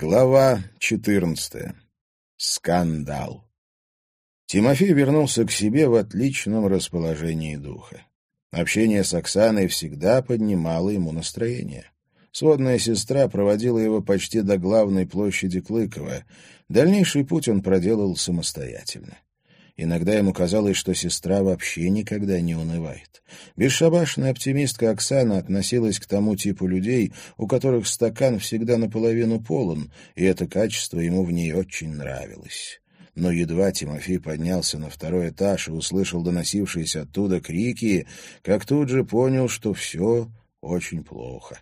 Глава 14. Скандал. Тимофей вернулся к себе в отличном расположении духа. Общение с Оксаной всегда поднимало ему настроение. Сводная сестра проводила его почти до главной площади Клыкова. Дальнейший путь он проделал самостоятельно. Иногда ему казалось, что сестра вообще никогда не унывает. Бесшабашная оптимистка Оксана относилась к тому типу людей, у которых стакан всегда наполовину полон, и это качество ему в ней очень нравилось. Но едва Тимофей поднялся на второй этаж и услышал доносившиеся оттуда крики, как тут же понял, что все очень плохо.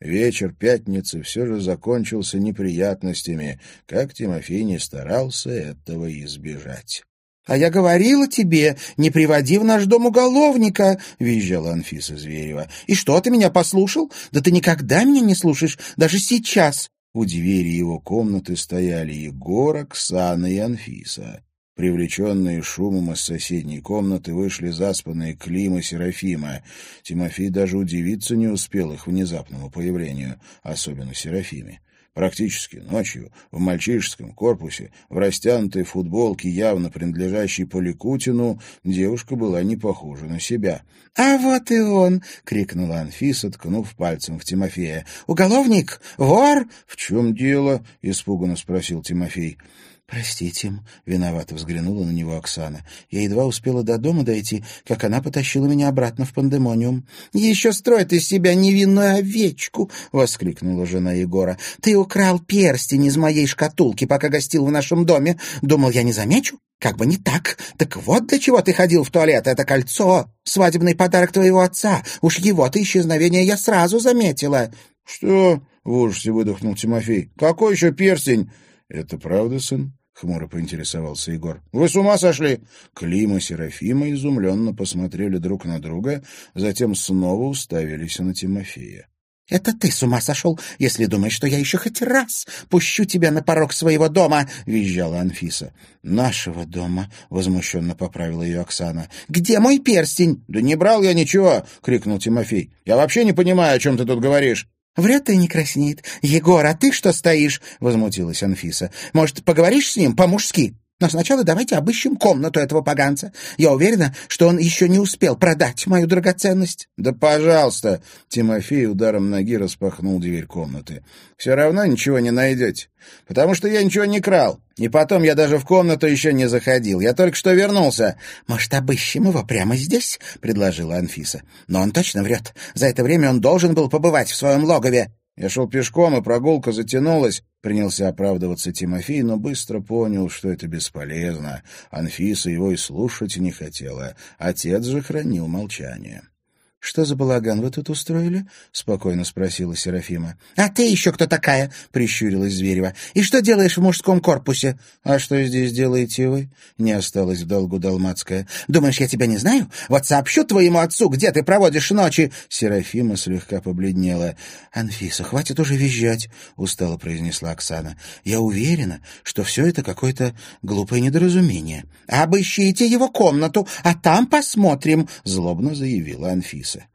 Вечер пятницы все же закончился неприятностями, как Тимофей не старался этого избежать. «А я говорила тебе, не приводи в наш дом уголовника!» — визжала Анфиса Зверева. «И что, ты меня послушал? Да ты никогда меня не слушаешь, даже сейчас!» У двери его комнаты стояли Егор, Оксана и Анфиса. Привлеченные шумом из соседней комнаты вышли заспанные Клим и Серафима. Тимофей даже удивиться не успел их внезапному появлению, особенно Серафиме. Практически ночью в мальчишеском корпусе, в растянутой футболке, явно принадлежащей Поликутину, девушка была не похожа на себя. — А вот и он! — крикнула Анфиса, ткнув пальцем в Тимофея. — Уголовник? Вор? — В чем дело? — испуганно спросил Тимофей. «Простите», — виновато взглянула на него Оксана. «Я едва успела до дома дойти, как она потащила меня обратно в пандемониум». «Еще строит из себя невинную овечку!» — воскликнула жена Егора. «Ты украл перстень из моей шкатулки, пока гостил в нашем доме. Думал, я не замечу? Как бы не так. Так вот для чего ты ходил в туалет. Это кольцо, свадебный подарок твоего отца. Уж его-то исчезновение я сразу заметила». «Что?» — в ужасе выдохнул Тимофей. «Какой еще перстень?» «Это правда, сын?» — хмуро поинтересовался Егор. — Вы с ума сошли? Клим и Серафима изумленно посмотрели друг на друга, затем снова уставились на Тимофея. — Это ты с ума сошел, если думаешь, что я еще хоть раз пущу тебя на порог своего дома? — визжала Анфиса. — Нашего дома, — возмущенно поправила ее Оксана. — Где мой перстень? — Да не брал я ничего, — крикнул Тимофей. — Я вообще не понимаю, о чем ты тут говоришь. «Вряд ли не краснеет. Егор, а ты что стоишь?» — возмутилась Анфиса. «Может, поговоришь с ним по-мужски? Но сначала давайте обыщем комнату этого поганца. Я уверена, что он еще не успел продать мою драгоценность». «Да пожалуйста!» — Тимофей ударом ноги распахнул дверь комнаты. «Все равно ничего не найдете, потому что я ничего не крал. И потом я даже в комнату еще не заходил. Я только что вернулся. — Может, обыщем его прямо здесь? — предложила Анфиса. — Но он точно врет. За это время он должен был побывать в своем логове. Я шел пешком, и прогулка затянулась. Принялся оправдываться Тимофей, но быстро понял, что это бесполезно. Анфиса его и слушать не хотела. Отец же хранил молчание. «Что за балаган вы тут устроили?» — спокойно спросила Серафима. «А ты еще кто такая?» — прищурилась Зверева. «И что делаешь в мужском корпусе?» «А что здесь делаете вы?» — не осталось в долгу Далмацкая. «Думаешь, я тебя не знаю? Вот сообщу твоему отцу, где ты проводишь ночи!» Серафима слегка побледнела. «Анфиса, хватит уже визжать!» — устало произнесла Оксана. «Я уверена, что все это какое-то глупое недоразумение». «Обыщите его комнату, а там посмотрим!» — злобно заявила Анфиса. Алиса.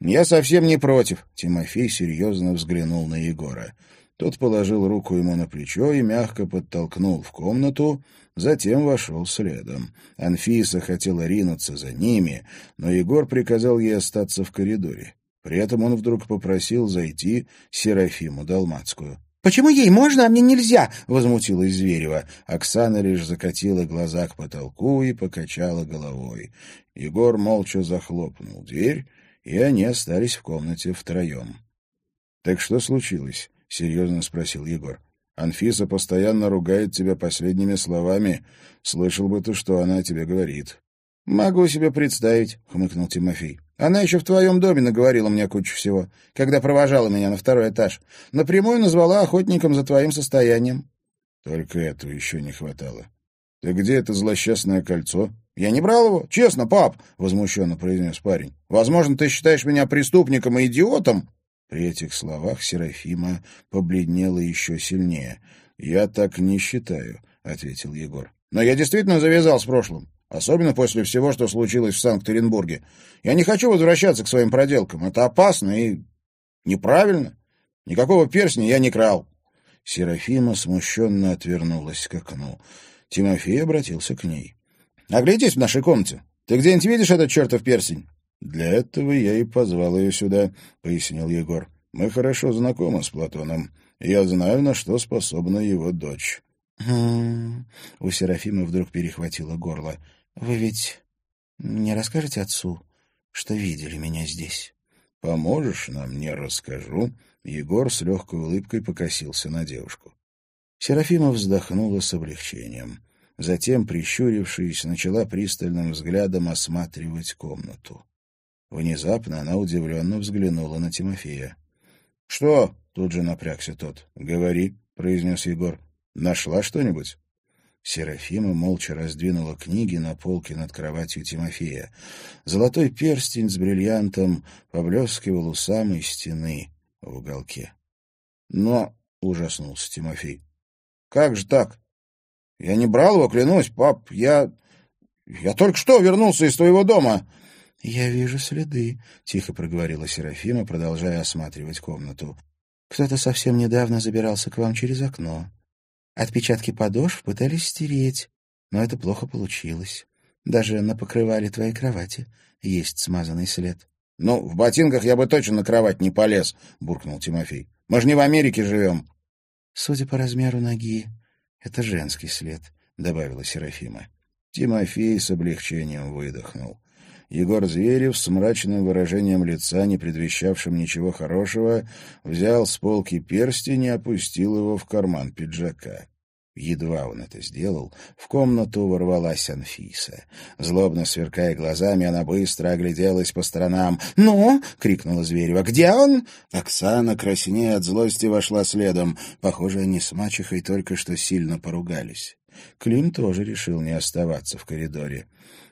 «Я совсем не против», — Тимофей серьезно взглянул на Егора. Тот положил руку ему на плечо и мягко подтолкнул в комнату, затем вошел следом. Анфиса хотела ринуться за ними, но Егор приказал ей остаться в коридоре. При этом он вдруг попросил зайти Серафиму Далмацкую. «Почему ей можно, а мне нельзя?» — возмутилась Зверева. Оксана лишь закатила глаза к потолку и покачала головой. Егор молча захлопнул дверь, и они остались в комнате втроем. — Так что случилось? — серьезно спросил Егор. — Анфиса постоянно ругает тебя последними словами. Слышал бы ты, что она тебе говорит. — Могу себе представить, — хмыкнул Тимофей. Она еще в твоем доме наговорила мне кучу всего, когда провожала меня на второй этаж. Напрямую назвала охотником за твоим состоянием. Только этого еще не хватало. Ты где это злосчастное кольцо? Я не брал его. Честно, пап, — возмущенно произнес парень. Возможно, ты считаешь меня преступником и идиотом? При этих словах Серафима побледнела еще сильнее. «Я так не считаю», — ответил Егор. «Но я действительно завязал с прошлым. Особенно после всего, что случилось в Санкт-Петербурге. Я не хочу возвращаться к своим проделкам. Это опасно и неправильно. Никакого перстня я не крал. Серафима смущенно отвернулась к окну. Тимофей обратился к ней. — Оглядись в нашей комнате. Ты где-нибудь видишь этот чертов перстень? — Для этого я и позвал ее сюда, — пояснил Егор. — Мы хорошо знакомы с Платоном. Я знаю, на что способна его дочь. «Хм...» — у Серафима вдруг перехватило горло. «Вы ведь не расскажете отцу, что видели меня здесь?» «Поможешь нам, не расскажу». Егор с легкой улыбкой покосился на девушку. Серафима вздохнула с облегчением. Затем, прищурившись, начала пристальным взглядом осматривать комнату. Внезапно она удивленно взглянула на Тимофея. — Что? — тут же напрягся тот. — Говори, — произнес Егор. — Нашла что-нибудь? Серафима молча раздвинула книги на полке над кроватью Тимофея. Золотой перстень с бриллиантом поблескивал у самой стены в уголке. «Но...» — ужаснулся Тимофей. «Как же так? Я не брал его, клянусь, пап. Я... Я только что вернулся из твоего дома». «Я вижу следы», — тихо проговорила Серафима, продолжая осматривать комнату. «Кто-то совсем недавно забирался к вам через окно. Отпечатки подошв пытались стереть, но это плохо получилось. Даже на покрывале твоей кровати есть смазанный след. — Ну, в ботинках я бы точно на кровать не полез, — буркнул Тимофей. — Мы же не в Америке живем. — Судя по размеру ноги, это женский след, — добавила Серафима. Тимофей с облегчением выдохнул. Егор Зверев с мрачным выражением лица, не предвещавшим ничего хорошего, взял с полки перстень и опустил его в карман пиджака. Едва он это сделал, в комнату ворвалась Анфиса. Злобно сверкая глазами, она быстро огляделась по сторонам. «Ну!» — крикнула Зверева. «Где он?» Оксана, краснея от злости, вошла следом. Похоже, они с мачехой только что сильно поругались. Клим тоже решил не оставаться в коридоре.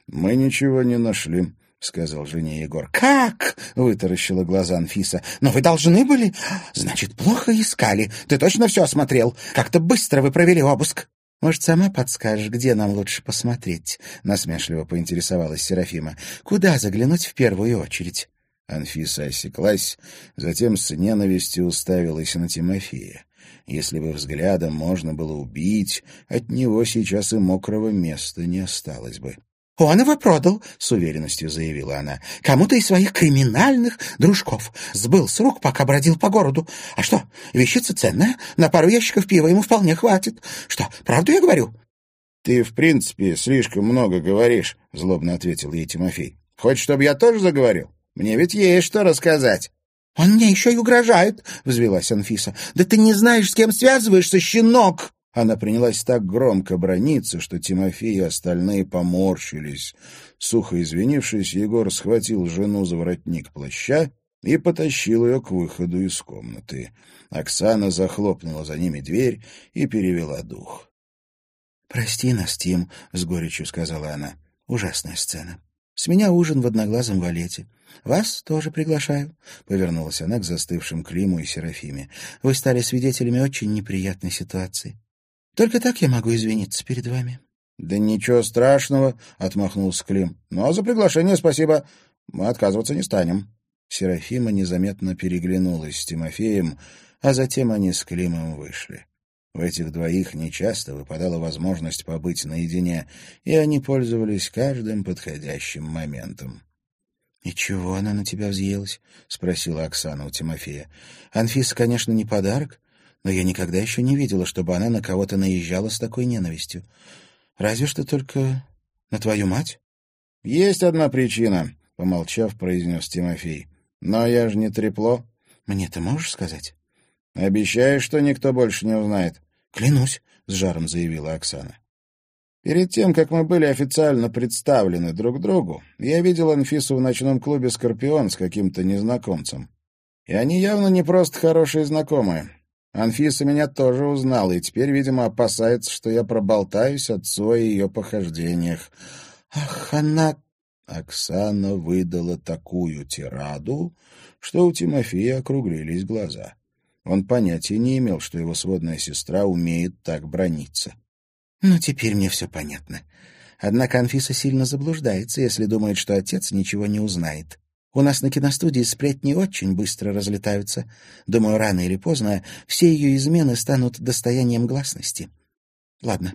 «Мы ничего не нашли», — сказал жене Егор. «Как?» — вытаращила глаза Анфиса. «Но вы должны были? Значит, плохо искали. Ты точно все осмотрел? Как-то быстро вы провели обыск». «Может, сама подскажешь, где нам лучше посмотреть?» — насмешливо поинтересовалась Серафима. «Куда заглянуть в первую очередь?» Анфиса осеклась, затем с ненавистью уставилась на Тимофея. Если бы взглядом можно было убить, от него сейчас и мокрого места не осталось бы. «Он его продал», — с уверенностью заявила она. «Кому-то из своих криминальных дружков. Сбыл с рук, пока бродил по городу. А что, вещица ценная? На пару ящиков пива ему вполне хватит. Что, правду я говорю?» «Ты, в принципе, слишком много говоришь», — злобно ответил ей Тимофей. «Хочешь, чтобы я тоже заговорил? Мне ведь есть что рассказать». «Он мне еще и угрожает», — взвелась Анфиса. «Да ты не знаешь, с кем связываешься, щенок!» Она принялась так громко брониться, что Тимофей и остальные поморщились. Сухо извинившись, Егор схватил жену за воротник плаща и потащил ее к выходу из комнаты. Оксана захлопнула за ними дверь и перевела дух. «Прости нас, Тим», — с горечью сказала она. «Ужасная сцена. С меня ужин в одноглазом валете. Вас тоже приглашаю», — повернулась она к застывшим Климу и Серафиме. «Вы стали свидетелями очень неприятной ситуации. Только так я могу извиниться перед вами. — Да ничего страшного, — отмахнулся Клим. — а за приглашение спасибо. Мы отказываться не станем. Серафима незаметно переглянулась с Тимофеем, а затем они с Климом вышли. В этих двоих нечасто выпадала возможность побыть наедине, и они пользовались каждым подходящим моментом. — И чего она на тебя взъелась? — спросила Оксана у Тимофея. — Анфиса, конечно, не подарок, но я никогда еще не видела, чтобы она на кого-то наезжала с такой ненавистью. Разве что только на твою мать. — Есть одна причина, — помолчав, произнес Тимофей. — Но я же не трепло. — Мне ты можешь сказать? — Обещаешь, что никто больше не узнает? — Клянусь, — с жаром заявила Оксана. Перед тем, как мы были официально представлены друг другу, я видел Анфису в ночном клубе «Скорпион» с каким-то незнакомцем. И они явно не просто хорошие знакомые. Анфиса меня тоже узнала и теперь, видимо, опасается, что я проболтаюсь отцу о ее похождениях. Ах, она... Оксана выдала такую тираду, что у Тимофея округлились глаза. Он понятия не имел, что его сводная сестра умеет так брониться. «Ну, теперь мне все понятно. Однако Анфиса сильно заблуждается, если думает, что отец ничего не узнает. У нас на киностудии сплетни очень быстро разлетаются. Думаю, рано или поздно все ее измены станут достоянием гласности. Ладно,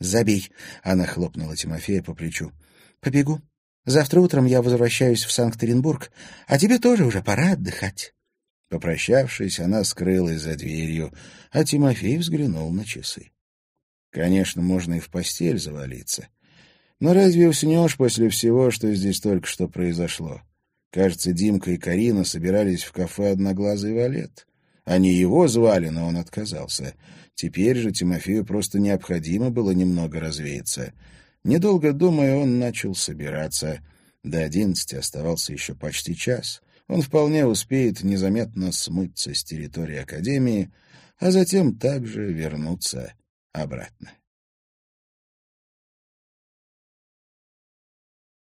забей. Она хлопнула Тимофея по плечу. Побегу. Завтра утром я возвращаюсь в Санкт-Петербург, а тебе тоже уже пора отдыхать. Попрощавшись, она скрылась за дверью, а Тимофей взглянул на часы. Конечно, можно и в постель завалиться. Но разве уснешь после всего, что здесь только что произошло? Кажется, Димка и Карина собирались в кафе «Одноглазый валет». Они его звали, но он отказался. Теперь же Тимофею просто необходимо было немного развеяться. Недолго думая, он начал собираться. До одиннадцати оставался еще почти час. Он вполне успеет незаметно смыться с территории Академии, а затем также вернуться обратно.